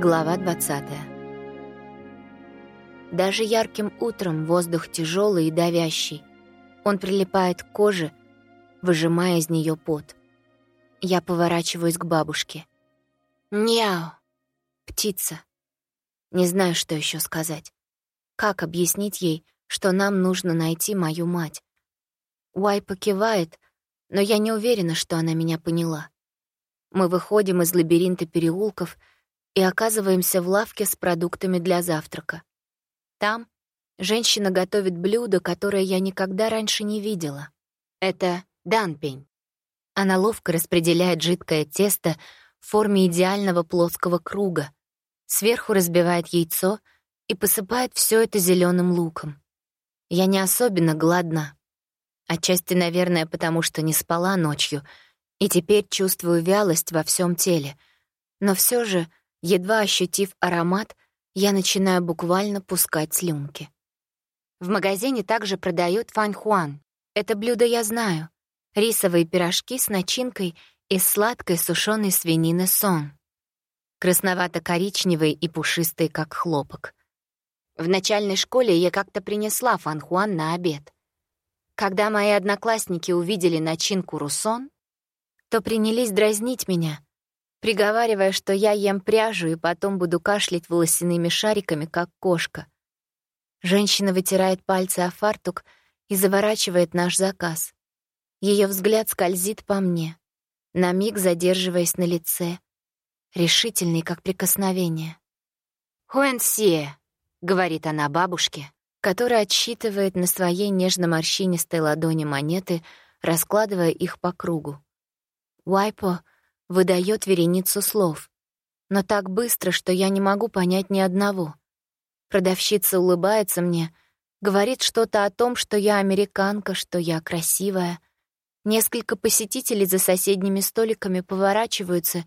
Глава 20 Даже ярким утром воздух тяжелый и давящий. Он прилипает к коже, выжимая из нее пот. Я поворачиваюсь к бабушке. «Няу!» Птица. Не знаю, что еще сказать. Как объяснить ей, что нам нужно найти мою мать? Уай покивает, но я не уверена, что она меня поняла. Мы выходим из лабиринта переулков — и оказываемся в лавке с продуктами для завтрака. Там женщина готовит блюдо, которое я никогда раньше не видела. Это данпень. Она ловко распределяет жидкое тесто в форме идеального плоского круга, сверху разбивает яйцо и посыпает все это зеленым луком. Я не особенно гладна. Отчасти, наверное, потому что не спала ночью, и теперь чувствую вялость во всем теле. Но все же Едва ощутив аромат, я начинаю буквально пускать слюнки. В магазине также продают фаньхуан. Это блюдо я знаю. Рисовые пирожки с начинкой из сладкой сушеной свинины сон. Красновато-коричневые и пушистые, как хлопок. В начальной школе я как-то принесла фанхуан на обед. Когда мои одноклассники увидели начинку русон, то принялись дразнить меня — приговаривая, что я ем пряжу и потом буду кашлять волосяными шариками, как кошка. Женщина вытирает пальцы о фартук и заворачивает наш заказ. Ее взгляд скользит по мне, на миг задерживаясь на лице, решительный, как прикосновение. «Хуэнсие», — говорит она бабушке, которая отсчитывает на своей нежно-морщинистой ладони монеты, раскладывая их по кругу. Уайпо — выдает вереницу слов, но так быстро, что я не могу понять ни одного. Продавщица улыбается мне, говорит что-то о том, что я американка, что я красивая. Несколько посетителей за соседними столиками поворачиваются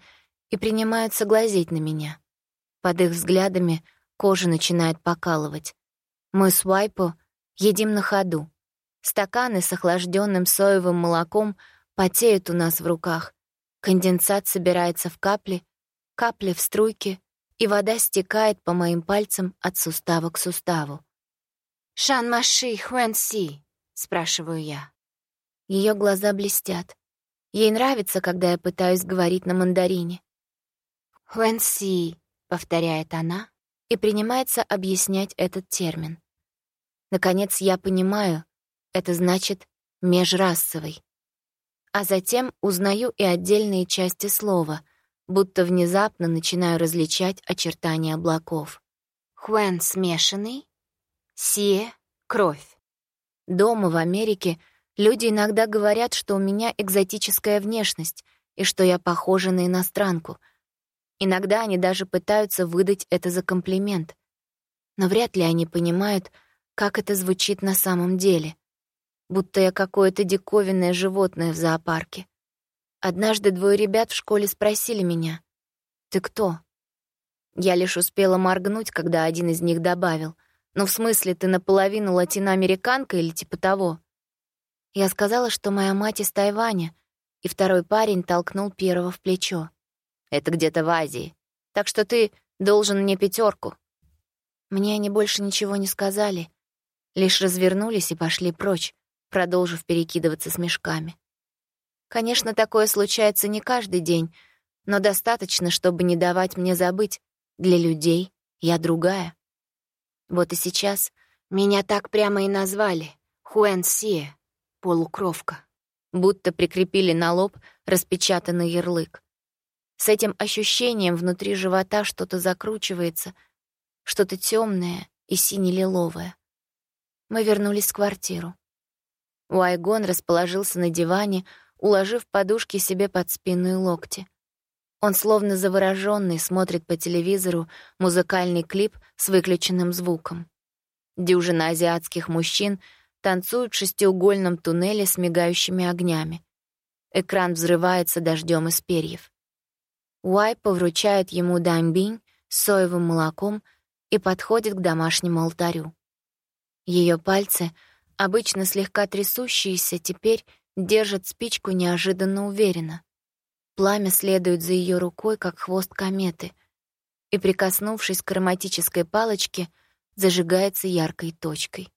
и принимаются глазеть на меня. Под их взглядами кожа начинает покалывать. Мы с Вайпо едим на ходу. Стаканы с охлажденным соевым молоком потеют у нас в руках, Конденсат собирается в капли, капли в струйки, и вода стекает по моим пальцам от сустава к суставу. «Шан Маши Хуэн Си?» — спрашиваю я. Ее глаза блестят. Ей нравится, когда я пытаюсь говорить на мандарине. «Хуэн Си», — повторяет она и принимается объяснять этот термин. Наконец я понимаю, это значит «межрасовый» а затем узнаю и отдельные части слова, будто внезапно начинаю различать очертания облаков. Хуэн смешанный, сие — кровь. Дома в Америке люди иногда говорят, что у меня экзотическая внешность и что я похожа на иностранку. Иногда они даже пытаются выдать это за комплимент. Но вряд ли они понимают, как это звучит на самом деле будто я какое-то диковинное животное в зоопарке. Однажды двое ребят в школе спросили меня, «Ты кто?» Я лишь успела моргнуть, когда один из них добавил, «Ну, в смысле, ты наполовину латиноамериканка или типа того?» Я сказала, что моя мать из Тайваня, и второй парень толкнул первого в плечо. «Это где-то в Азии, так что ты должен мне пятерку. Мне они больше ничего не сказали, лишь развернулись и пошли прочь, продолжив перекидываться с мешками. Конечно, такое случается не каждый день, но достаточно, чтобы не давать мне забыть. Для людей я другая. Вот и сейчас меня так прямо и назвали — Хуэн Сие, полукровка. Будто прикрепили на лоб распечатанный ярлык. С этим ощущением внутри живота что-то закручивается, что-то темное и сине-лиловое. Мы вернулись в квартиру. Уайгон расположился на диване, уложив подушки себе под спину и локти. Он словно заворожённый смотрит по телевизору музыкальный клип с выключенным звуком. Дюжина азиатских мужчин танцуют в шестиугольном туннеле с мигающими огнями. Экран взрывается дождем из перьев. Уай повручает ему дамбинь с соевым молоком и подходит к домашнему алтарю. Ее пальцы — обычно слегка трясущиеся, теперь держат спичку неожиданно уверенно. Пламя следует за ее рукой, как хвост кометы. и, прикоснувшись к ароматической палочке, зажигается яркой точкой.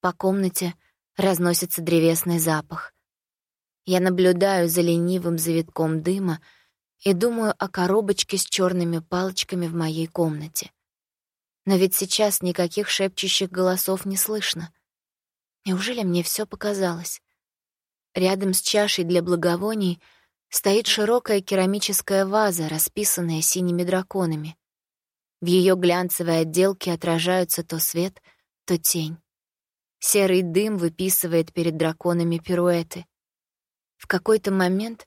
По комнате разносится древесный запах. Я наблюдаю за ленивым завитком дыма и думаю о коробочке с черными палочками в моей комнате. Но ведь сейчас никаких шепчущих голосов не слышно. Неужели мне все показалось? Рядом с чашей для благовоний стоит широкая керамическая ваза, расписанная синими драконами. В ее глянцевой отделке отражаются то свет, то тень. Серый дым выписывает перед драконами пируэты. В какой-то момент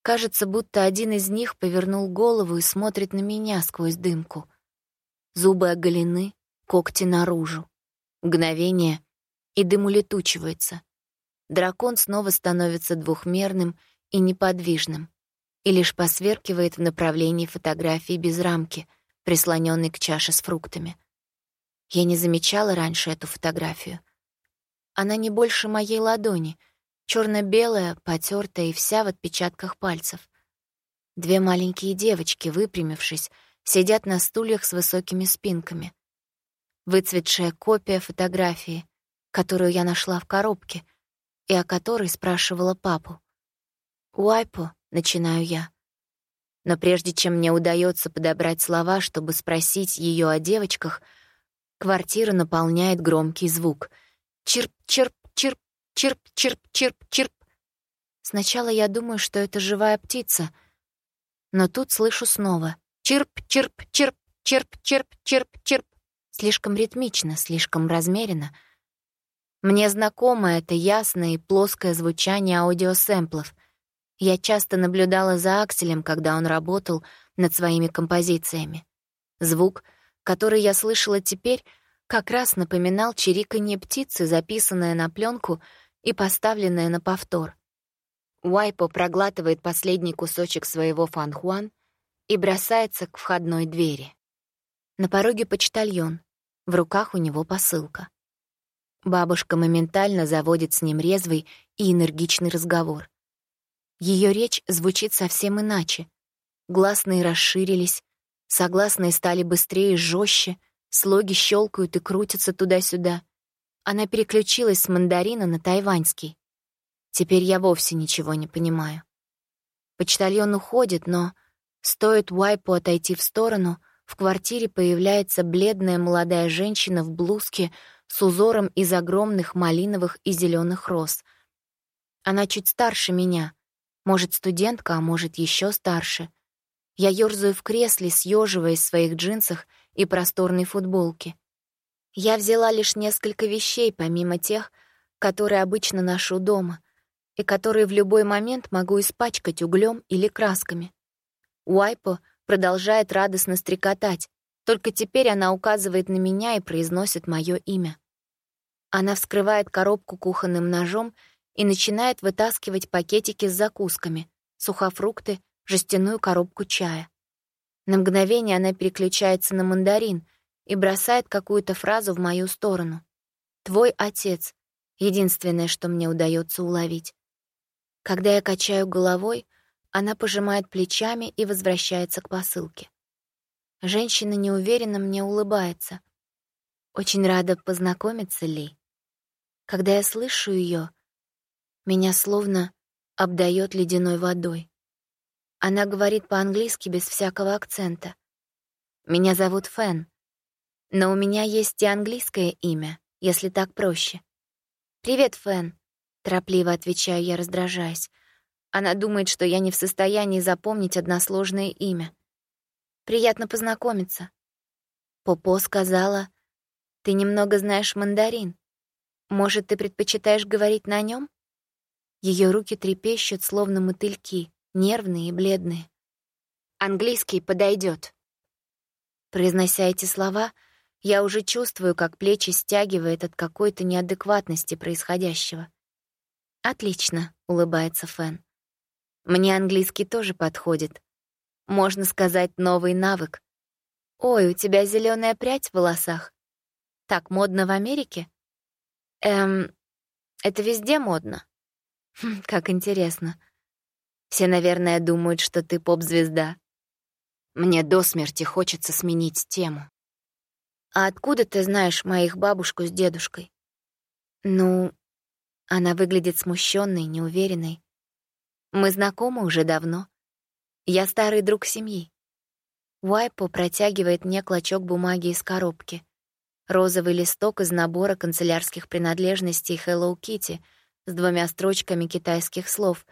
кажется, будто один из них повернул голову и смотрит на меня сквозь дымку. Зубы оголены, когти наружу. Мгновение, и дым улетучивается. Дракон снова становится двухмерным и неподвижным и лишь посверкивает в направлении фотографии без рамки, прислоненной к чаше с фруктами. Я не замечала раньше эту фотографию. Она не больше моей ладони, черно белая потертая и вся в отпечатках пальцев. Две маленькие девочки, выпрямившись, сидят на стульях с высокими спинками. Выцветшая копия фотографии, которую я нашла в коробке и о которой спрашивала папу. «Уайпо», — начинаю я. Но прежде чем мне удается подобрать слова, чтобы спросить ее о девочках, квартиру наполняет громкий звук. Чирп, чирп, чирп, чирп, чирп, чирп, чирп. Сначала я думаю, что это живая птица, но тут слышу снова. Чирп, чирп, чирп, чирп, чирп, чирп, чирп. Слишком ритмично, слишком размеренно — мне знакомо это ясное и плоское звучание аудиосэмплов. Я часто наблюдала за Акселем, когда он работал над своими композициями. Звук, который я слышала теперь, как раз напоминал чириканье птицы, записанное на пленку и поставленное на повтор. Уайпо проглатывает последний кусочек своего фанхуан и бросается к входной двери. На пороге почтальон, в руках у него посылка. Бабушка моментально заводит с ним резвый и энергичный разговор. Ее речь звучит совсем иначе. Гласные расширились, согласные стали быстрее и жестче, слоги щелкают и крутятся туда-сюда. Она переключилась с мандарина на тайваньский. Теперь я вовсе ничего не понимаю. Почтальон уходит, но стоит Уайпу отойти в сторону, в квартире появляется бледная молодая женщина в блузке с узором из огромных малиновых и зеленых роз. Она чуть старше меня, может, студентка, а может, еще старше. Я ёрзаю в кресле, съеживаясь в своих джинсах и просторной футболке. Я взяла лишь несколько вещей, помимо тех, которые обычно ношу дома, и которые в любой момент могу испачкать углем или красками. Уайпо продолжает радостно стрекотать, только теперь она указывает на меня и произносит мое имя. Она вскрывает коробку кухонным ножом и начинает вытаскивать пакетики с закусками, сухофрукты, жестяную коробку чая. На мгновение она переключается на мандарин и бросает какую-то фразу в мою сторону. «Твой отец» — единственное, что мне удается уловить. Когда я качаю головой, она пожимает плечами и возвращается к посылке. Женщина неуверенно мне улыбается. Очень рада познакомиться, Ли. Когда я слышу ее, меня словно обдает ледяной водой. Она говорит по-английски без всякого акцента. Меня зовут Фэн, но у меня есть и английское имя, если так проще. «Привет, Фэн», — торопливо отвечаю я, раздражаясь. Она думает, что я не в состоянии запомнить односложное имя. Приятно познакомиться. Попо сказала, ты немного знаешь мандарин. Может, ты предпочитаешь говорить на нем? Ее руки трепещут, словно мотыльки, нервные и бледные. Английский подойдет. Произнося эти слова, я уже чувствую, как плечи стягивает от какой-то неадекватности происходящего. «Отлично», — улыбается Фэн. «Мне английский тоже подходит, можно сказать, новый навык. «Ой, у тебя зеленая прядь в волосах. Так модно в Америке?» «Эм, это везде модно». Хм, «Как интересно. Все, наверное, думают, что ты поп-звезда». Мне до смерти хочется сменить тему. «А откуда ты знаешь моих бабушку с дедушкой?» «Ну...» Она выглядит смущенной, неуверенной. «Мы знакомы уже давно. Я старый друг семьи». Уайпо протягивает мне клочок бумаги из коробки. Розовый листок из набора канцелярских принадлежностей Hello Kitty с двумя строчками китайских слов,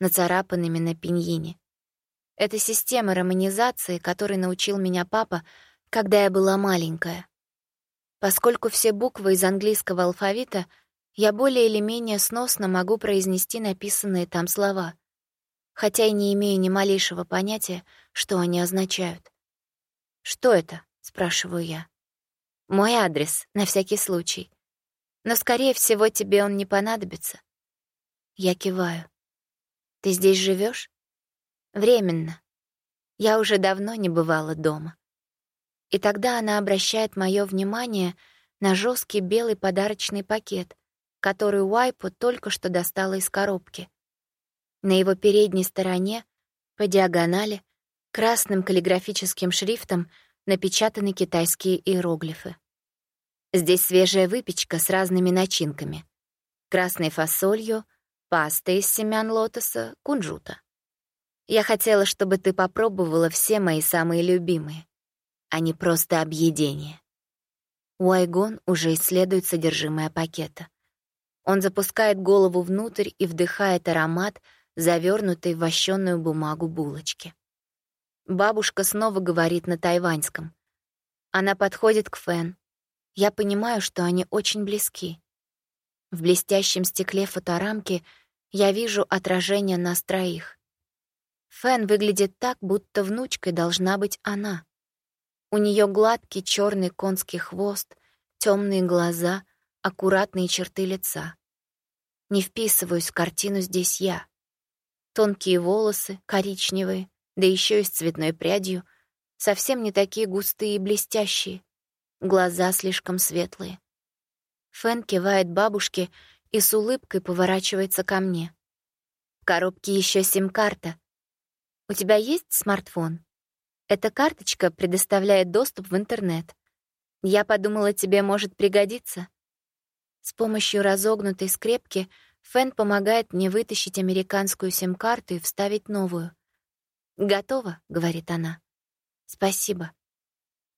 нацарапанными на пиньине. Это система романизации, которой научил меня папа, когда я была маленькая. Поскольку все буквы из английского алфавита, я более или менее сносно могу произнести написанные там слова, хотя и не имею ни малейшего понятия, что они означают. «Что это?» — спрашиваю я. «Мой адрес, на всякий случай. Но, скорее всего, тебе он не понадобится». Я киваю. «Ты здесь живешь? «Временно. Я уже давно не бывала дома». И тогда она обращает мое внимание на жесткий белый подарочный пакет, который Уайпу только что достала из коробки. На его передней стороне, по диагонали, красным каллиграфическим шрифтом напечатаны китайские иероглифы. Здесь свежая выпечка с разными начинками. Красной фасолью, паста из семян лотоса, кунжута. Я хотела, чтобы ты попробовала все мои самые любимые а не просто объедение. Уайгон уже исследует содержимое пакета. Он запускает голову внутрь и вдыхает аромат, завернутый в вощенную бумагу булочки. Бабушка снова говорит на тайваньском. Она подходит к Фэн. Я понимаю, что они очень близки. В блестящем стекле фоторамки я вижу отражение нас троих. Фэн выглядит так, будто внучкой должна быть она. У нее гладкий черный конский хвост, темные глаза, аккуратные черты лица. Не вписываюсь в картину здесь я. Тонкие волосы, коричневые, да еще и с цветной прядью, совсем не такие густые и блестящие. Глаза слишком светлые. Фэн кивает бабушке и с улыбкой поворачивается ко мне. В коробке еще сим-карта. У тебя есть смартфон? Эта карточка предоставляет доступ в интернет. Я подумала, тебе может пригодиться. С помощью разогнутой скрепки Фэн помогает мне вытащить американскую сим-карту и вставить новую. «Готово», — говорит она. «Спасибо».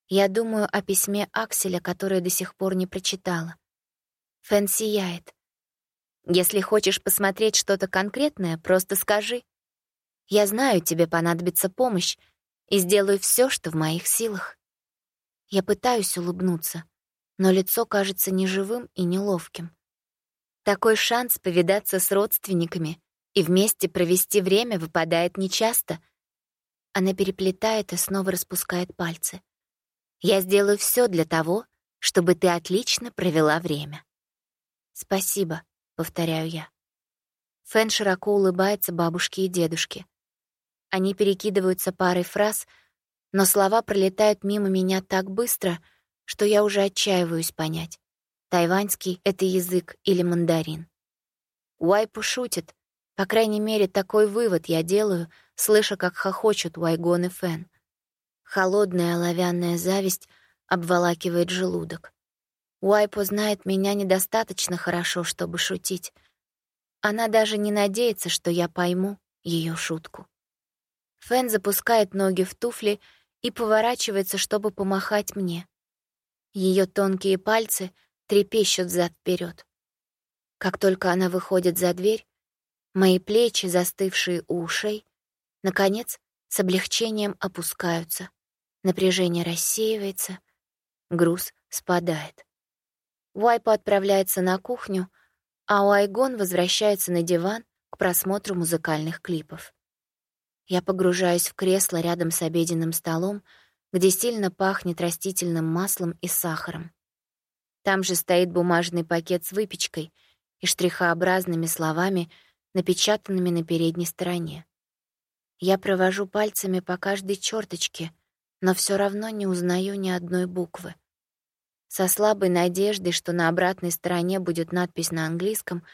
Я думаю о письме Акселя, которое до сих пор не прочитала. Фэн сияет. «Если хочешь посмотреть что-то конкретное, просто скажи. Я знаю, тебе понадобится помощь, и сделаю все, что в моих силах. Я пытаюсь улыбнуться, но лицо кажется неживым и неловким. Такой шанс повидаться с родственниками и вместе провести время выпадает нечасто. Она переплетает и снова распускает пальцы. Я сделаю все для того, чтобы ты отлично провела время. «Спасибо», — повторяю я. Фэн широко улыбается бабушке и дедушке. Они перекидываются парой фраз, но слова пролетают мимо меня так быстро, что я уже отчаиваюсь понять, тайваньский — это язык или мандарин. Уайпу шутит, по крайней мере, такой вывод я делаю, слыша, как хохочут Уайгон и Фэн. Холодная оловянная зависть обволакивает желудок. Уайпу знает меня недостаточно хорошо, чтобы шутить. Она даже не надеется, что я пойму ее шутку. Фэн запускает ноги в туфли и поворачивается, чтобы помахать мне. Ее тонкие пальцы трепещут зад вперед. Как только она выходит за дверь, мои плечи, застывшие ушей, наконец, с облегчением опускаются. Напряжение рассеивается, груз спадает. Уайпа отправляется на кухню, а Уайгон возвращается на диван к просмотру музыкальных клипов. Я погружаюсь в кресло рядом с обеденным столом, где сильно пахнет растительным маслом и сахаром. Там же стоит бумажный пакет с выпечкой и штрихообразными словами, напечатанными на передней стороне. Я провожу пальцами по каждой черточке, но все равно не узнаю ни одной буквы. Со слабой надеждой, что на обратной стороне будет надпись на английском,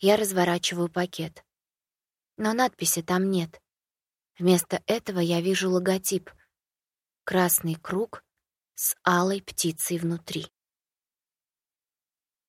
я разворачиваю пакет. Но надписи там нет. Вместо этого я вижу логотип красный круг с алой птицей внутри.